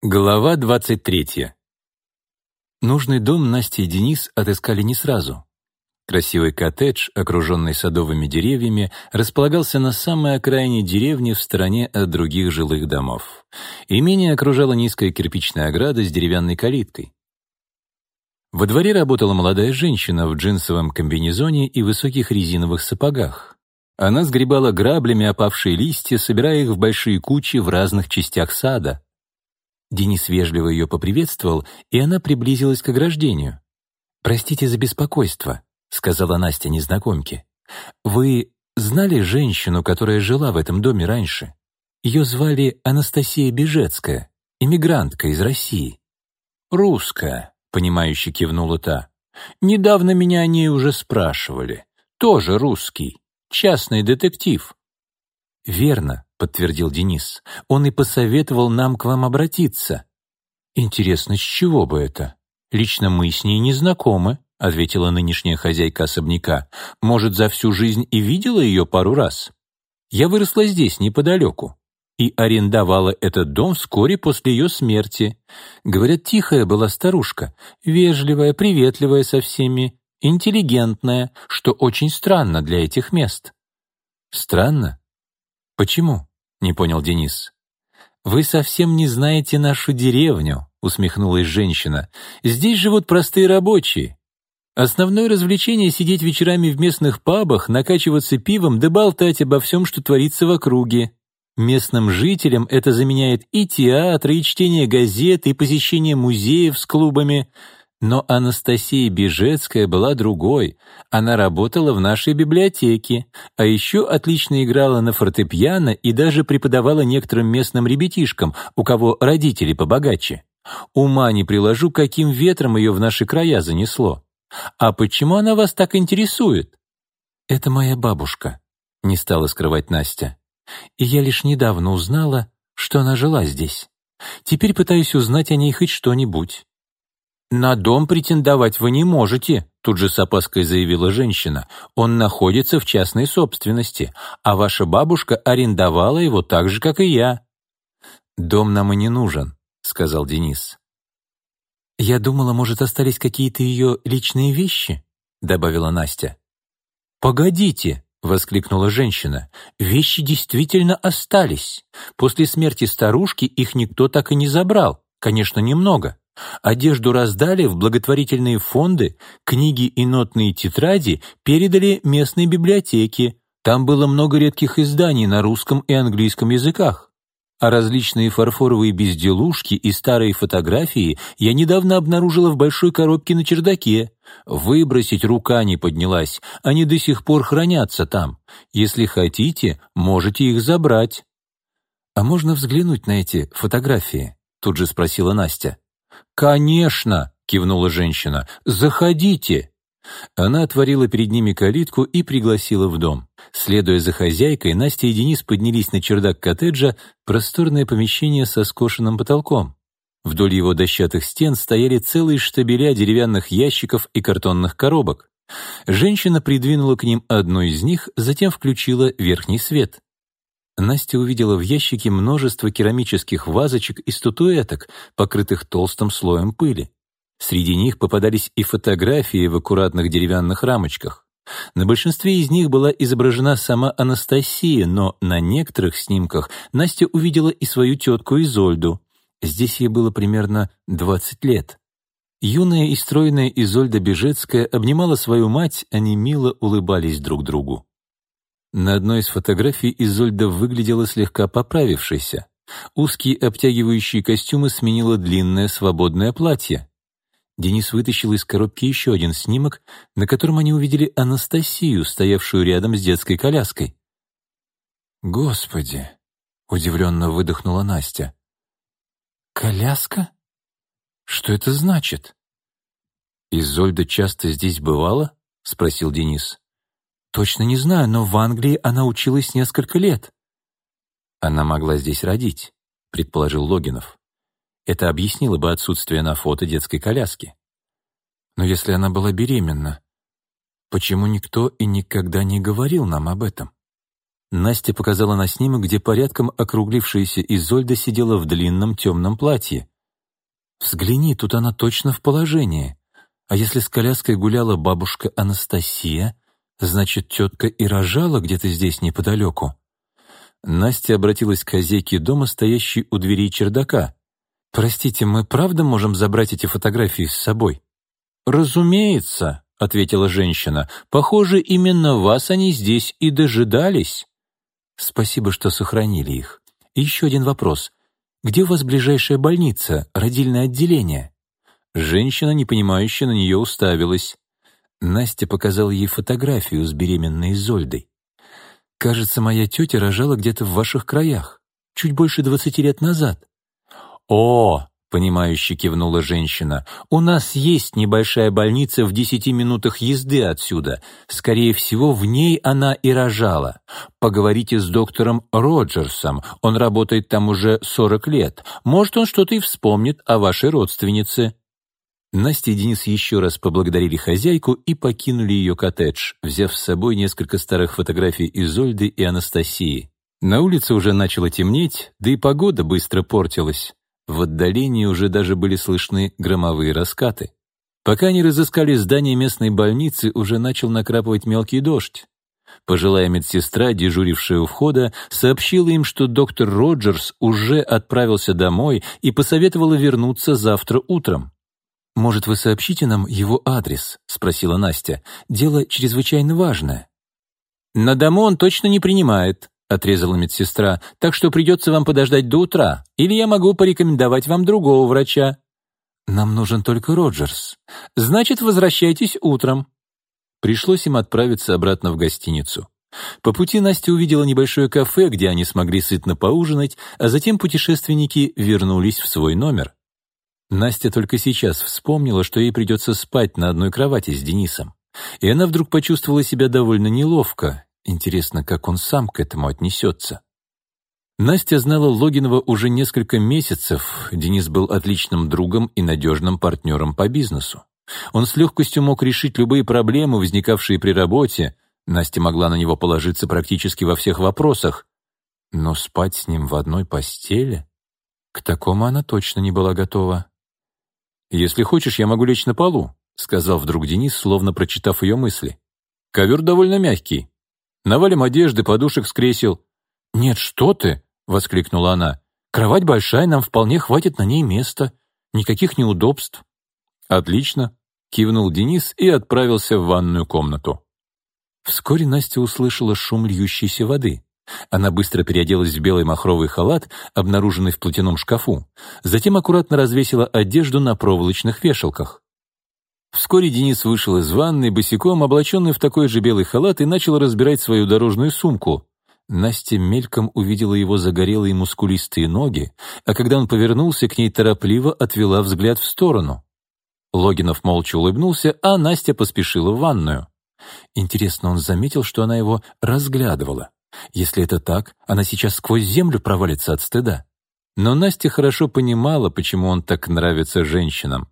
Глава 23. Нужный дом Настя и Денис отыскали не сразу. Красивый коттедж, окруженный садовыми деревьями, располагался на самой окраине деревни в стороне от других жилых домов. Имение окружала низкая кирпичная ограда с деревянной калиткой. Во дворе работала молодая женщина в джинсовом комбинезоне и высоких резиновых сапогах. Она сгребала граблями опавшие листья, собирая их в большие кучи в разных частях сада — Денис вежливо ее поприветствовал, и она приблизилась к ограждению. «Простите за беспокойство», — сказала Настя незнакомке. «Вы знали женщину, которая жила в этом доме раньше? Ее звали Анастасия Бежецкая, иммигрантка из России». «Русская», — понимающе кивнула та. «Недавно меня о ней уже спрашивали. Тоже русский. Частный детектив». «Верно», — подтвердил Денис. «Он и посоветовал нам к вам обратиться». «Интересно, с чего бы это? Лично мы с ней не знакомы», — ответила нынешняя хозяйка особняка. «Может, за всю жизнь и видела ее пару раз? Я выросла здесь, неподалеку, и арендовала этот дом вскоре после ее смерти. Говорят, тихая была старушка, вежливая, приветливая со всеми, интеллигентная, что очень странно для этих мест». «Странно? Почему?» — не понял Денис. «Вы совсем не знаете нашу деревню», — усмехнулась женщина. «Здесь живут простые рабочие. Основное развлечение — сидеть вечерами в местных пабах, накачиваться пивом да болтать обо всем, что творится в округе. Местным жителям это заменяет и театр, и чтение газет, и посещение музеев с клубами. Но Анастасия Бежецкая была другой. Она работала в нашей библиотеке, а еще отлично играла на фортепиано и даже преподавала некоторым местным ребятишкам, у кого родители побогаче. Ума не приложу, каким ветром ее в наши края занесло. А почему она вас так интересует? Это моя бабушка, не стала скрывать Настя. И я лишь недавно узнала, что она жила здесь. Теперь пытаюсь узнать о ней хоть что-нибудь. «На дом претендовать вы не можете», тут же с опаской заявила женщина. «Он находится в частной собственности, а ваша бабушка арендовала его так же, как и я». «Дом нам и не нужен», — сказал Денис. «Я думала, может, остались какие-то ее личные вещи?» — добавила Настя. «Погодите», — воскликнула женщина. «Вещи действительно остались. После смерти старушки их никто так и не забрал. Конечно, немного. Одежду раздали в благотворительные фонды, книги и нотные тетради передали местной библиотеке. Там было много редких изданий на русском и английском языках. А различные фарфоровые безделушки и старые фотографии я недавно обнаружила в большой коробке на чердаке. Выбросить рука не поднялась, они до сих пор хранятся там. Если хотите, можете их забрать. «А можно взглянуть на эти фотографии?» — тут же спросила Настя. «Конечно!» — кивнула женщина. «Заходите!» Она отворила перед ними калитку и пригласила в дом. Следуя за хозяйкой, Настя и Денис поднялись на чердак коттеджа, просторное помещение со скошенным потолком. Вдоль его дощатых стен стояли целые штабеля деревянных ящиков и картонных коробок. Женщина придвинула к ним одну из них, затем включила верхний свет. Настя увидела в ящике множество керамических вазочек и статуэток, покрытых толстым слоем пыли. Среди них попадались и фотографии в аккуратных деревянных рамочках. На большинстве из них была изображена сама Анастасия, но на некоторых снимках Настя увидела и свою тетку Изольду. Здесь ей было примерно 20 лет. Юная и стройная Изольда Бежецкая обнимала свою мать, они мило улыбались друг другу. На одной из фотографий Изольда выглядела слегка поправившейся. Узкие обтягивающие костюмы сменило длинное свободное платье. Денис вытащил из коробки еще один снимок, на котором они увидели Анастасию, стоявшую рядом с детской коляской. «Господи!» — удивленно выдохнула Настя. «Коляска? Что это значит?» «Изольда часто здесь бывала?» — спросил Денис. Точно не знаю, но в Англии она училась несколько лет. Она могла здесь родить, предположил Логинов. Это объяснило бы отсутствие на фото детской коляски. Но если она была беременна, почему никто и никогда не говорил нам об этом? Настя показала на снимок, где порядком округлившаяся Изольда сидела в длинном темном платье. «Взгляни, тут она точно в положении. А если с коляской гуляла бабушка Анастасия, значит, тетка и рожала где-то здесь неподалеку». Настя обратилась к хозяйке дома, стоящей у дверей чердака. «Простите, мы правда можем забрать эти фотографии с собой?» «Разумеется», — ответила женщина. «Похоже, именно вас они здесь и дожидались». «Спасибо, что сохранили их. И еще один вопрос. Где у вас ближайшая больница, родильное отделение?» Женщина, непонимающе, на нее уставилась. Настя показала ей фотографию с беременной Зольдой. «Кажется, моя тетя рожала где-то в ваших краях, чуть больше двадцати лет назад». «О, — понимающе кивнула женщина. «У нас есть небольшая больница в десяти минутах езды отсюда. Скорее всего, в ней она и рожала. Поговорите с доктором Роджерсом. Он работает там уже сорок лет. Может, он что-то и вспомнит о вашей родственнице». Настя и Денис еще раз поблагодарили хозяйку и покинули ее коттедж, взяв с собой несколько старых фотографий Изольды и Анастасии. На улице уже начало темнеть, да и погода быстро портилась. В отдалении уже даже были слышны громовые раскаты. Пока они разыскали здание местной больницы, уже начал накрапывать мелкий дождь. Пожилая медсестра, дежурившая у входа, сообщила им, что доктор Роджерс уже отправился домой и посоветовала вернуться завтра утром. «Может, вы сообщите нам его адрес?» — спросила Настя. «Дело чрезвычайно важное». «На дому он точно не принимает», — отрезала медсестра, «так что придется вам подождать до утра, или я могу порекомендовать вам другого врача». «Нам нужен только Роджерс». «Значит, возвращайтесь утром». Пришлось им отправиться обратно в гостиницу. По пути Настя увидела небольшое кафе, где они смогли сытно поужинать, а затем путешественники вернулись в свой номер. Настя только сейчас вспомнила, что ей придется спать на одной кровати с Денисом. И она вдруг почувствовала себя довольно неловко, Интересно, как он сам к этому отнесется. Настя знала Логинова уже несколько месяцев. Денис был отличным другом и надежным партнером по бизнесу. Он с легкостью мог решить любые проблемы, возникавшие при работе. Настя могла на него положиться практически во всех вопросах. Но спать с ним в одной постели? К такому она точно не была готова. «Если хочешь, я могу лечь на полу», — сказал вдруг Денис, словно прочитав ее мысли. «Ковер довольно мягкий. Навалим одежды, подушек с кресел». «Нет, что ты!» — воскликнула она. «Кровать большая, нам вполне хватит на ней места. Никаких неудобств». «Отлично», — кивнул Денис и отправился в ванную комнату. Вскоре Настя услышала шум льющейся воды. Она быстро переоделась в белый махровый халат, обнаруженный в платяном шкафу. Затем аккуратно развесила одежду на проволочных вешалках. Вскоре Денис вышел из ванной, босиком, облаченный в такой же белый халат, и начал разбирать свою дорожную сумку. Настя мельком увидела его загорелые мускулистые ноги, а когда он повернулся к ней, торопливо отвела взгляд в сторону. Логинов молча улыбнулся, а Настя поспешила в ванную. Интересно, он заметил, что она его разглядывала. Если это так, она сейчас сквозь землю провалится от стыда. Но Настя хорошо понимала, почему он так нравится женщинам.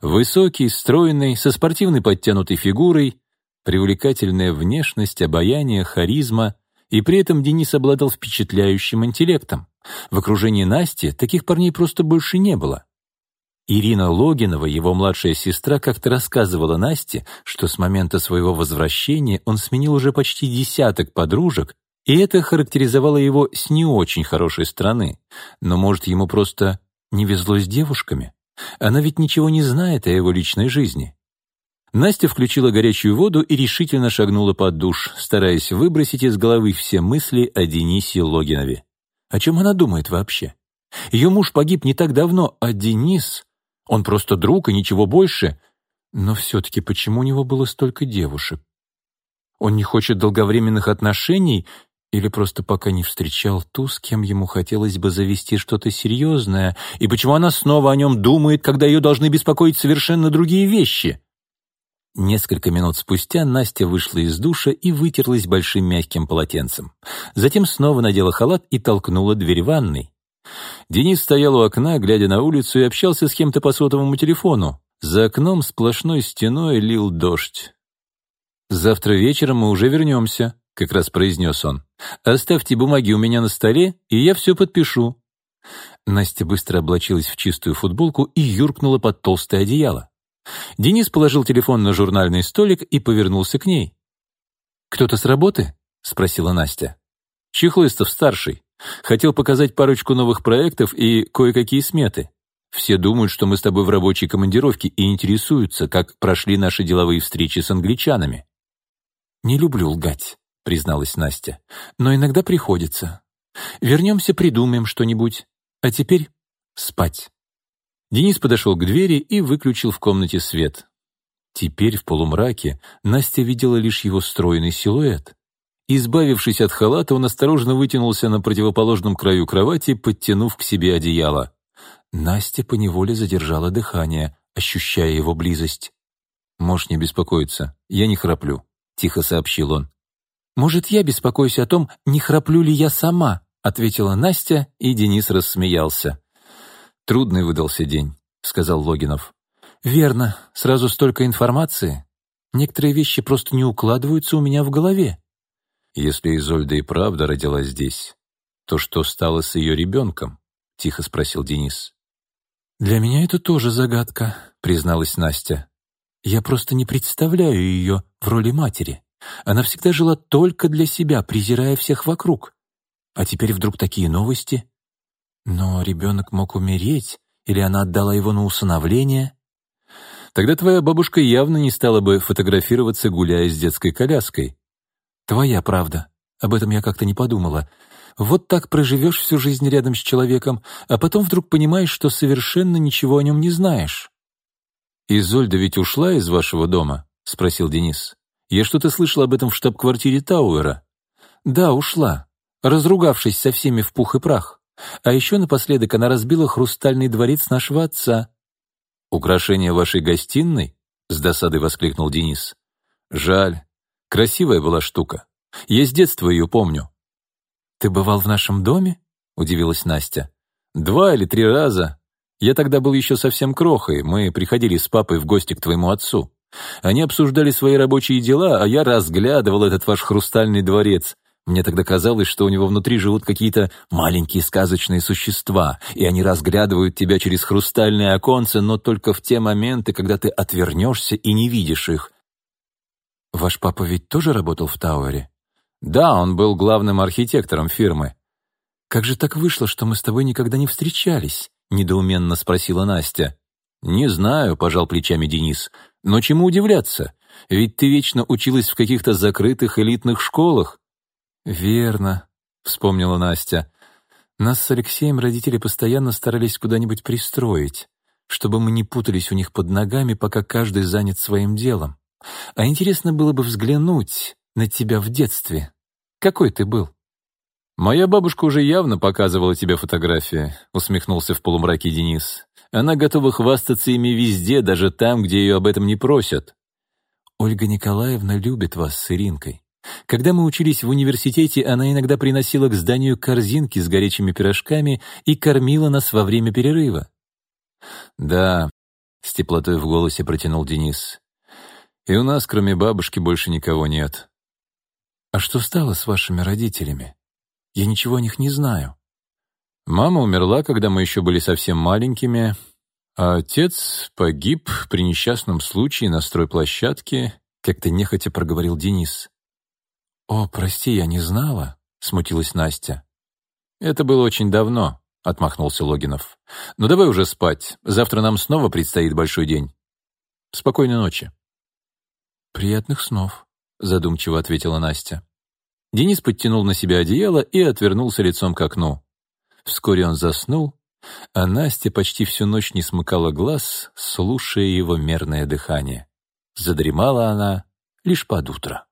Высокий, стройный, со спортивной подтянутой фигурой, привлекательная внешность, обаяние, харизма, и при этом Денис обладал впечатляющим интеллектом. В окружении Насти таких парней просто больше не было. Ирина Логинова, его младшая сестра, как-то рассказывала Насте, что с момента своего возвращения он сменил уже почти десяток подружек, и это характеризовало его с не очень хорошей стороны. Но, может, ему просто не везло с девушками? Она ведь ничего не знает о его личной жизни. Настя включила горячую воду и решительно шагнула под душ, стараясь выбросить из головы все мысли о Денисе Логинове. О чем она думает вообще? Ее муж погиб не так давно, а Денис... Он просто друг и ничего больше. Но все-таки почему у него было столько девушек? Он не хочет долговременных отношений или просто пока не встречал ту, с кем ему хотелось бы завести что-то серьезное, и почему она снова о нем думает, когда ее должны беспокоить совершенно другие вещи? Несколько минут спустя Настя вышла из душа и вытерлась большим мягким полотенцем. Затем снова надела халат и толкнула дверь ванной. Денис стоял у окна, глядя на улицу, и общался с кем-то по сотовому телефону. За окном сплошной стеной лил дождь. «Завтра вечером мы уже вернемся», как раз произнес он. «Оставьте бумаги у меня на столе, и я все подпишу». Настя быстро облачилась в чистую футболку и юркнула под толстое одеяло. Денис положил телефон на журнальный столик и повернулся к ней. «Кто-то с работы?» — спросила Настя. «Чехлыстов старший. Хотел показать парочку новых проектов и кое-какие сметы. Все думают, что мы с тобой в рабочей командировке и интересуются, как прошли наши деловые встречи с англичанами». «Не люблю лгать», — призналась Настя. «Но иногда приходится. Вернемся, придумаем что-нибудь. А теперь спать». Денис подошел к двери и выключил в комнате свет. Теперь в полумраке Настя видела лишь его стройный силуэт. Избавившись от халата, он осторожно вытянулся на противоположном краю кровати, подтянув к себе одеяло. Настя поневоле задержала дыхание, ощущая его близость. «Можешь не беспокоиться, я не храплю», — тихо сообщил он. «Может, я беспокоюсь о том, не храплю ли я сама?» — ответила Настя, и Денис рассмеялся. «Трудный выдался день», — сказал Логинов. «Верно. Сразу столько информации. Некоторые вещи просто не укладываются у меня в голове». «Если Изольда и правда родилась здесь, то что стало с ее ребенком?» — тихо спросил Денис. «Для меня это тоже загадка», — призналась Настя. «Я просто не представляю ее в роли матери. Она всегда жила только для себя, презирая всех вокруг. А теперь вдруг такие новости. Но ребенок мог умереть, или она отдала его на усыновление. Тогда твоя бабушка явно не стала бы фотографироваться, гуляя с детской коляской. Твоя правда. Об этом я как-то не подумала. Вот так проживешь всю жизнь рядом с человеком, а потом вдруг понимаешь, что совершенно ничего о нем не знаешь. «Изольда ведь ушла из вашего дома?» — спросил Денис. «Я что-то слышал об этом в штаб-квартире Тауэра». «Да, ушла, разругавшись со всеми в пух и прах. А еще напоследок она разбила хрустальный дворец нашего отца. «Украшение вашей гостиной?» — с досадой воскликнул Денис. «Жаль. Красивая была штука. Я с детства ее помню». «Ты бывал в нашем доме?» — удивилась Настя. «Два или три раза. Я тогда был еще совсем крохой. Мы приходили с папой в гости к твоему отцу. Они обсуждали свои рабочие дела, а я разглядывал этот ваш хрустальный дворец. Мне тогда казалось, что у него внутри живут какие-то маленькие сказочные существа, и они разглядывают тебя через хрустальное оконце, но только в те моменты, когда ты отвернешься и не видишь их. Ваш папа ведь тоже работал в Тауэре? Да, он был главным архитектором фирмы. Как же так вышло, что мы с тобой никогда не встречались? Недоуменно спросила Настя. Не знаю, пожал плечами Денис. Но чему удивляться? Ведь ты вечно училась в каких-то закрытых элитных школах. «Верно», — вспомнила Настя. «Нас с Алексеем родители постоянно старались куда-нибудь пристроить, чтобы мы не путались у них под ногами, пока каждый занят своим делом. А интересно было бы взглянуть на тебя в детстве. Какой ты был?» «Моя бабушка уже явно показывала тебе фотографии», — усмехнулся в полумраке Денис. «Она готова хвастаться ими везде, даже там, где ее об этом не просят». «Ольга Николаевна любит вас с Иринкой. Когда мы учились в университете, она иногда приносила к зданию корзинки с горячими пирожками и кормила нас во время перерыва. «Да», — с теплотой в голосе протянул Денис. «И у нас, кроме бабушки, больше никого нет». «А что стало с вашими родителями? Я ничего о них не знаю». «Мама умерла, когда мы еще были совсем маленькими, а отец погиб при несчастном случае на стройплощадке», как-то нехотя проговорил Денис. «О, прости, я не знала», — смутилась Настя. «Это было очень давно», — отмахнулся Логинов. «Ну давай уже спать. Завтра нам снова предстоит большой день. Спокойной ночи». «Приятных снов», — задумчиво ответила Настя. Денис подтянул на себя одеяло и отвернулся лицом к окну. Вскоре он заснул, а Настя почти всю ночь не смыкала глаз, слушая его мерное дыхание. Задремала она лишь под утро.